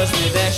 Let's do there.